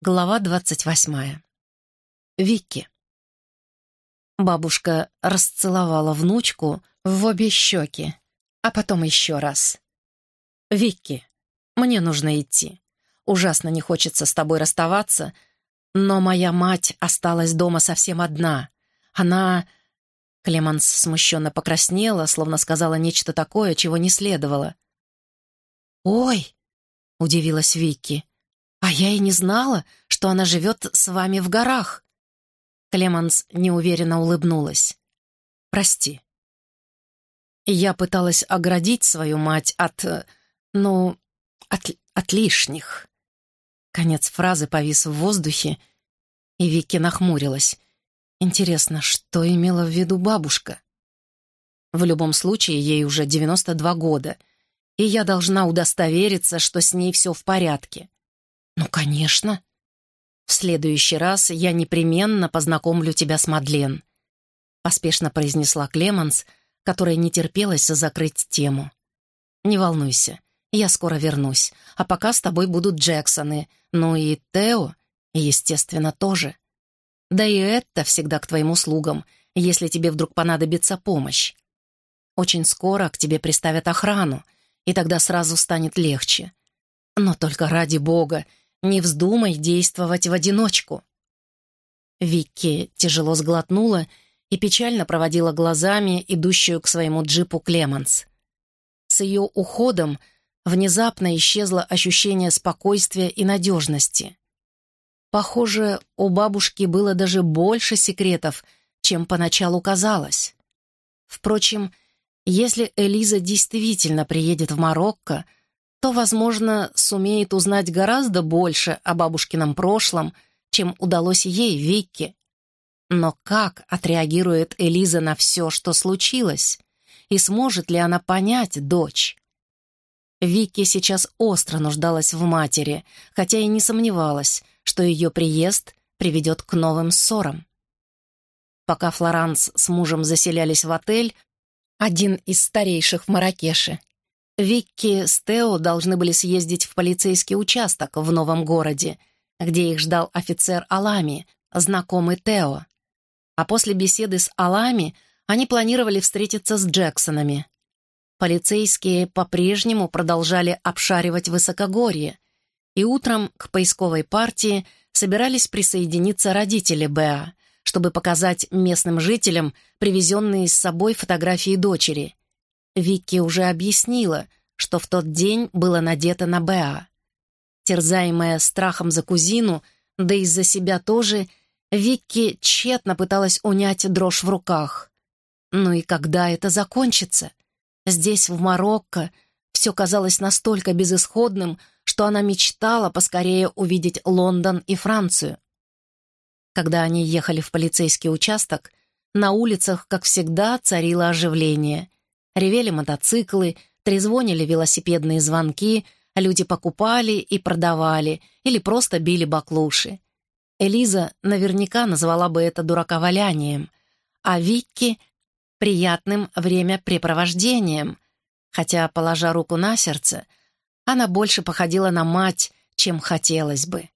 Глава двадцать восьмая. Вики. Бабушка расцеловала внучку в обе щеки, а потом еще раз. «Вики, мне нужно идти. Ужасно не хочется с тобой расставаться, но моя мать осталась дома совсем одна. Она...» Клеманс смущенно покраснела, словно сказала нечто такое, чего не следовало. «Ой!» — удивилась Вики. «А я и не знала, что она живет с вами в горах». Клеманс неуверенно улыбнулась. «Прости». Я пыталась оградить свою мать от... ну, от, от лишних. Конец фразы повис в воздухе, и Вики нахмурилась. Интересно, что имела в виду бабушка? В любом случае, ей уже 92 года, и я должна удостовериться, что с ней все в порядке. «Ну, конечно. В следующий раз я непременно познакомлю тебя с Мадлен», — поспешно произнесла Клеманс, которая не терпелась закрыть тему. «Не волнуйся, я скоро вернусь, а пока с тобой будут Джексоны, ну и Тео, естественно, тоже. Да и это всегда к твоим услугам, если тебе вдруг понадобится помощь. Очень скоро к тебе приставят охрану, и тогда сразу станет легче. Но только ради бога, не вздумай действовать в одиночку». Викки тяжело сглотнула и печально проводила глазами идущую к своему джипу Клеманс. С ее уходом внезапно исчезло ощущение спокойствия и надежности. Похоже, у бабушки было даже больше секретов, чем поначалу казалось. Впрочем, если Элиза действительно приедет в Марокко, то, возможно, сумеет узнать гораздо больше о бабушкином прошлом, чем удалось ей, Викке. Но как отреагирует Элиза на все, что случилось? И сможет ли она понять дочь? Викки сейчас остро нуждалась в матери, хотя и не сомневалась, что ее приезд приведет к новым ссорам. Пока Флоранс с мужем заселялись в отель, один из старейших в Маракеше, Викки с Тео должны были съездить в полицейский участок в новом городе, где их ждал офицер Алами, знакомый Тео. А после беседы с Алами они планировали встретиться с Джексонами. Полицейские по-прежнему продолжали обшаривать высокогорье, и утром к поисковой партии собирались присоединиться родители Беа, чтобы показать местным жителям привезенные с собой фотографии дочери. Вики уже объяснила, что в тот день было надето на Беа. Терзаемая страхом за кузину, да и за себя тоже, Вики тщетно пыталась унять дрожь в руках. Ну и когда это закончится? Здесь, в Марокко, все казалось настолько безысходным, что она мечтала поскорее увидеть Лондон и Францию. Когда они ехали в полицейский участок, на улицах, как всегда, царило оживление. Ревели мотоциклы, трезвонили велосипедные звонки, люди покупали и продавали или просто били баклуши. Элиза наверняка назвала бы это дураковалянием, а Викки — приятным времяпрепровождением, хотя, положа руку на сердце, она больше походила на мать, чем хотелось бы.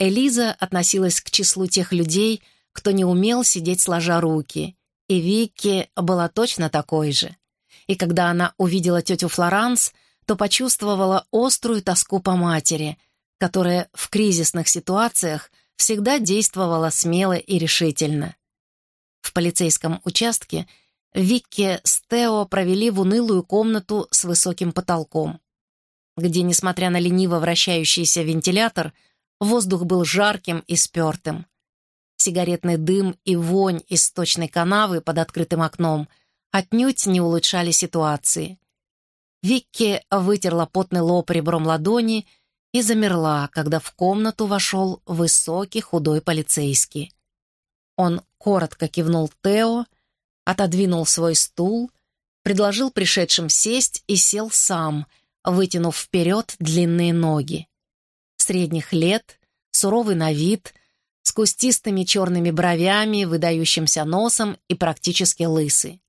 Элиза относилась к числу тех людей, кто не умел сидеть сложа руки, и Викки была точно такой же и когда она увидела тетю Флоранс, то почувствовала острую тоску по матери, которая в кризисных ситуациях всегда действовала смело и решительно. В полицейском участке Викки с Тео провели в унылую комнату с высоким потолком, где, несмотря на лениво вращающийся вентилятор, воздух был жарким и спертым. Сигаретный дым и вонь из сточной канавы под открытым окном — отнюдь не улучшали ситуации. Викки вытерла потный лоб ребром ладони и замерла, когда в комнату вошел высокий худой полицейский. Он коротко кивнул Тео, отодвинул свой стул, предложил пришедшим сесть и сел сам, вытянув вперед длинные ноги. Средних лет, суровый на вид, с кустистыми черными бровями, выдающимся носом и практически лысый.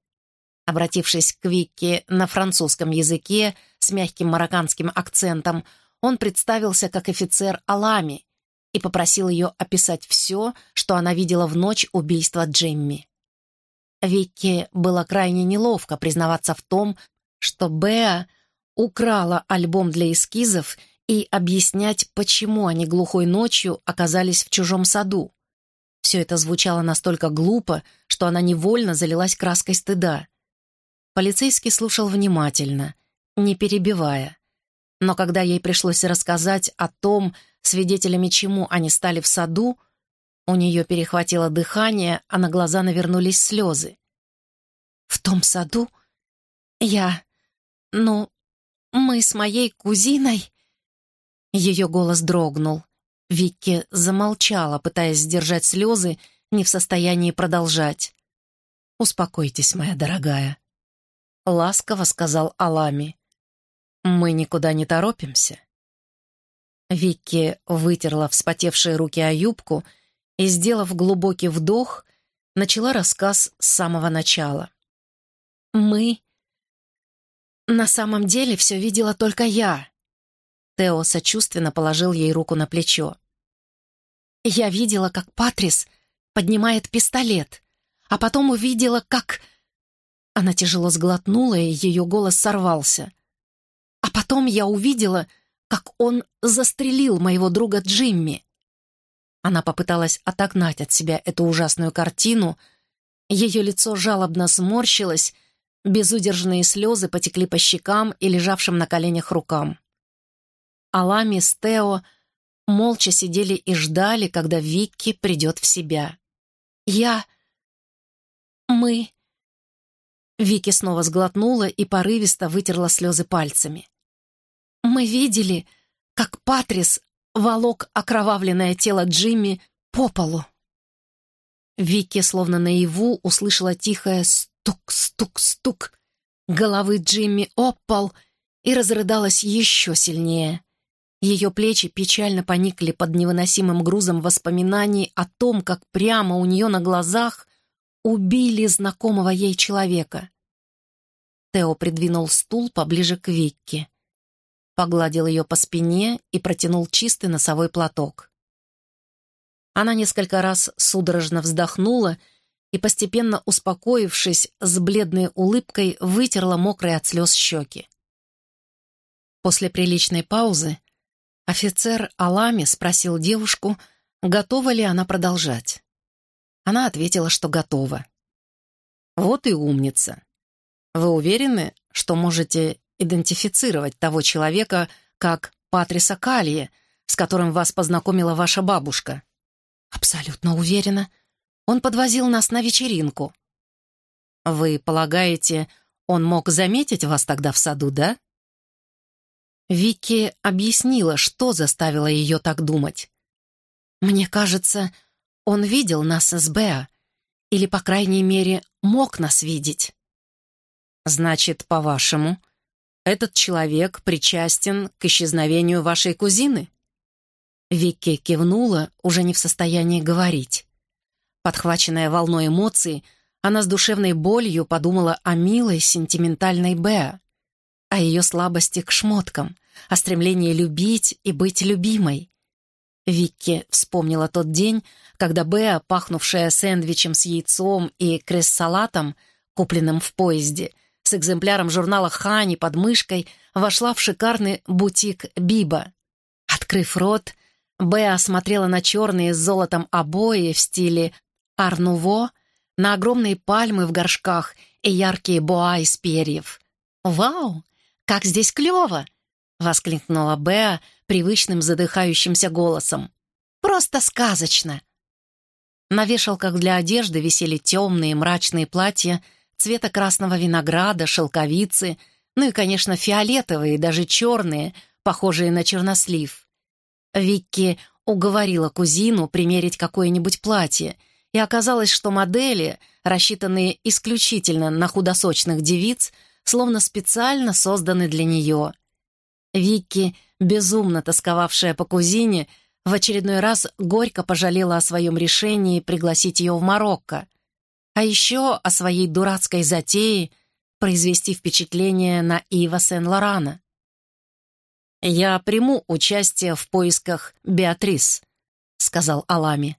Обратившись к Вике на французском языке с мягким марокканским акцентом, он представился как офицер Алами и попросил ее описать все, что она видела в ночь убийства Джимми. Викки было крайне неловко признаваться в том, что Беа украла альбом для эскизов и объяснять, почему они глухой ночью оказались в чужом саду. Все это звучало настолько глупо, что она невольно залилась краской стыда. Полицейский слушал внимательно, не перебивая. Но когда ей пришлось рассказать о том, свидетелями чему они стали в саду, у нее перехватило дыхание, а на глаза навернулись слезы. «В том саду я... ну, мы с моей кузиной...» Ее голос дрогнул. Викки замолчала, пытаясь сдержать слезы, не в состоянии продолжать. «Успокойтесь, моя дорогая», — ласково сказал Алами. «Мы никуда не торопимся». Викки вытерла вспотевшие руки о юбку и, сделав глубокий вдох, начала рассказ с самого начала. «Мы...» «На самом деле все видела только я», Тео сочувственно положил ей руку на плечо. «Я видела, как Патрис поднимает пистолет, а потом увидела, как...» Она тяжело сглотнула, и ее голос сорвался. «А потом я увидела, как он застрелил моего друга Джимми». Она попыталась отогнать от себя эту ужасную картину. Ее лицо жалобно сморщилось, безудержные слезы потекли по щекам и лежавшим на коленях рукам. Алами с Тео молча сидели и ждали, когда Викки придет в себя. «Я... мы...» Вики снова сглотнула и порывисто вытерла слезы пальцами. «Мы видели, как Патрис волок окровавленное тело Джимми по полу». Вики, словно наяву, услышала тихое стук-стук-стук головы Джимми об пол и разрыдалась еще сильнее. Ее плечи печально поникли под невыносимым грузом воспоминаний о том, как прямо у нее на глазах убили знакомого ей человека. Тео придвинул стул поближе к Викке, погладил ее по спине и протянул чистый носовой платок. Она несколько раз судорожно вздохнула и, постепенно успокоившись, с бледной улыбкой вытерла мокрые от слез щеки. После приличной паузы Офицер Алами спросил девушку, готова ли она продолжать. Она ответила, что готова. «Вот и умница. Вы уверены, что можете идентифицировать того человека как Патриса Калия, с которым вас познакомила ваша бабушка?» «Абсолютно уверена. Он подвозил нас на вечеринку». «Вы полагаете, он мог заметить вас тогда в саду, да?» Вики объяснила, что заставило ее так думать. «Мне кажется, он видел нас с Беа, или, по крайней мере, мог нас видеть». «Значит, по-вашему, этот человек причастен к исчезновению вашей кузины?» Вики кивнула, уже не в состоянии говорить. Подхваченная волной эмоций, она с душевной болью подумала о милой, сентиментальной Беа о ее слабости к шмоткам, о стремлении любить и быть любимой. Викки вспомнила тот день, когда Беа, пахнувшая сэндвичем с яйцом и крес-салатом, купленным в поезде, с экземпляром журнала «Хани» под мышкой, вошла в шикарный бутик «Биба». Открыв рот, Беа смотрела на черные с золотом обои в стиле «Арнуво», на огромные пальмы в горшках и яркие боа из перьев. «Вау! как здесь клево!» — воскликнула Беа привычным задыхающимся голосом. «Просто сказочно!» На вешалках для одежды висели темные мрачные платья цвета красного винограда, шелковицы, ну и, конечно, фиолетовые, даже черные, похожие на чернослив. Викки уговорила кузину примерить какое-нибудь платье, и оказалось, что модели, рассчитанные исключительно на худосочных девиц, словно специально созданы для нее. Вики, безумно тосковавшая по кузине, в очередной раз горько пожалела о своем решении пригласить ее в Марокко, а еще о своей дурацкой затее произвести впечатление на Ива Сен-Лорана. «Я приму участие в поисках Беатрис», — сказал Алами.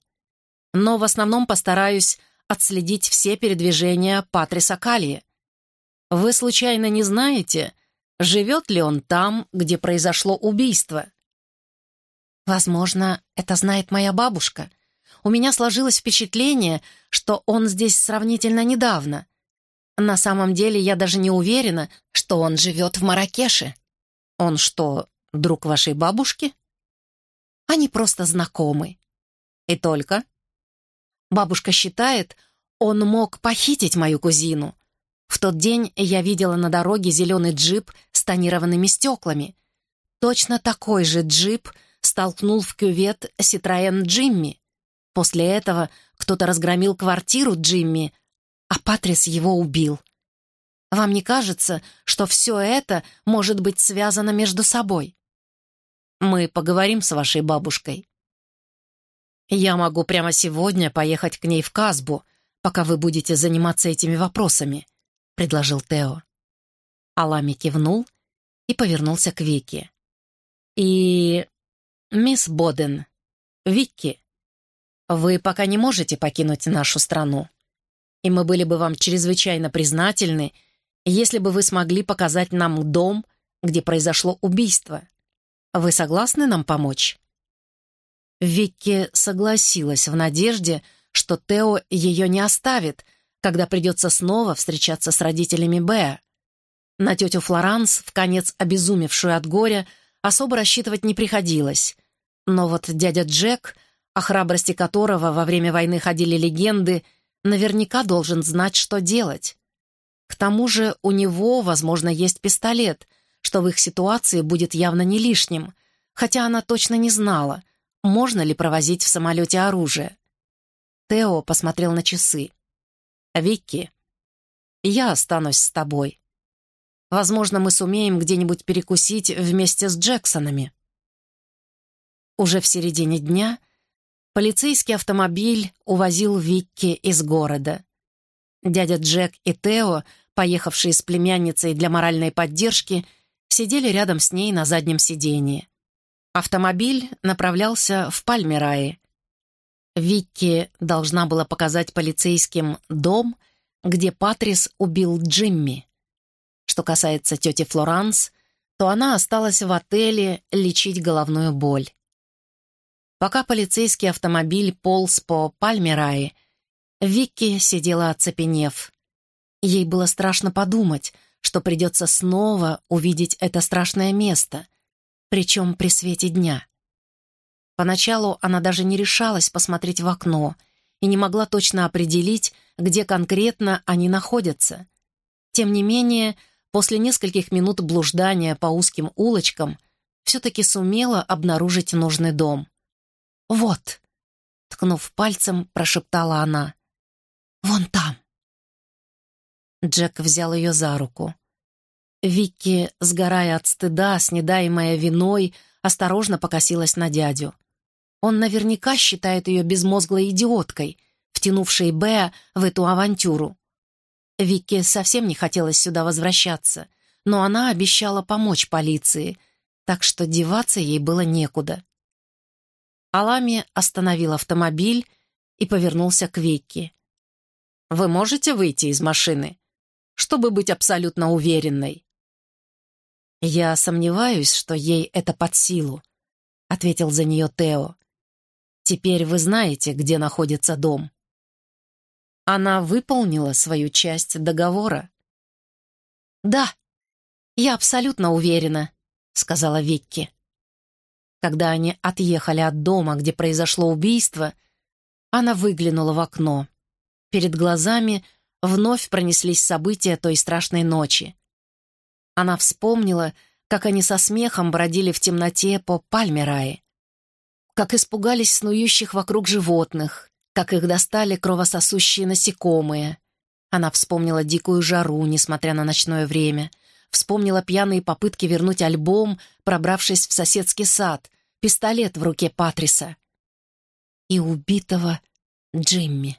«Но в основном постараюсь отследить все передвижения Патриса Калии. Вы случайно не знаете, живет ли он там, где произошло убийство?» «Возможно, это знает моя бабушка. У меня сложилось впечатление, что он здесь сравнительно недавно. На самом деле я даже не уверена, что он живет в Маракеше. Он что, друг вашей бабушки? Они просто знакомы. И только? Бабушка считает, он мог похитить мою кузину. В тот день я видела на дороге зеленый джип с тонированными стеклами. Точно такой же джип столкнул в кювет Ситроен Джимми. После этого кто-то разгромил квартиру Джимми, а Патрис его убил. Вам не кажется, что все это может быть связано между собой? Мы поговорим с вашей бабушкой. Я могу прямо сегодня поехать к ней в Казбу, пока вы будете заниматься этими вопросами, — предложил Тео. Алами кивнул и повернулся к Вике. И... мисс Боден, Вики, вы пока не можете покинуть нашу страну и мы были бы вам чрезвычайно признательны, если бы вы смогли показать нам дом, где произошло убийство. Вы согласны нам помочь?» Викки согласилась в надежде, что Тео ее не оставит, когда придется снова встречаться с родителями Беа. На тетю Флоранс, в конец обезумевшую от горя, особо рассчитывать не приходилось. Но вот дядя Джек, о храбрости которого во время войны ходили легенды, наверняка должен знать, что делать. К тому же у него, возможно, есть пистолет, что в их ситуации будет явно не лишним, хотя она точно не знала, можно ли провозить в самолете оружие. Тео посмотрел на часы. «Вики, я останусь с тобой. Возможно, мы сумеем где-нибудь перекусить вместе с Джексонами». Уже в середине дня — Полицейский автомобиль увозил Викки из города. Дядя Джек и Тео, поехавшие с племянницей для моральной поддержки, сидели рядом с ней на заднем сидении. Автомобиль направлялся в Пальмирае. Викки должна была показать полицейским дом, где Патрис убил Джимми. Что касается тети Флоранс, то она осталась в отеле лечить головную боль. Пока полицейский автомобиль полз по Пальмерае, Викки сидела оцепенев. Ей было страшно подумать, что придется снова увидеть это страшное место, причем при свете дня. Поначалу она даже не решалась посмотреть в окно и не могла точно определить, где конкретно они находятся. Тем не менее, после нескольких минут блуждания по узким улочкам все-таки сумела обнаружить нужный дом. «Вот», — ткнув пальцем, прошептала она. «Вон там». Джек взял ее за руку. Вики, сгорая от стыда, снедаемая виной, осторожно покосилась на дядю. Он наверняка считает ее безмозглой идиоткой, втянувшей Беа в эту авантюру. Вике совсем не хотелось сюда возвращаться, но она обещала помочь полиции, так что деваться ей было некуда. Алами остановил автомобиль и повернулся к Викки. «Вы можете выйти из машины, чтобы быть абсолютно уверенной?» «Я сомневаюсь, что ей это под силу», — ответил за нее Тео. «Теперь вы знаете, где находится дом». Она выполнила свою часть договора. «Да, я абсолютно уверена», — сказала Викки. Когда они отъехали от дома, где произошло убийство, она выглянула в окно. Перед глазами вновь пронеслись события той страшной ночи. Она вспомнила, как они со смехом бродили в темноте по Пальмерае, как испугались снующих вокруг животных, как их достали кровососущие насекомые. Она вспомнила дикую жару, несмотря на ночное время, вспомнила пьяные попытки вернуть альбом, пробравшись в соседский сад, пистолет в руке Патриса и убитого Джимми.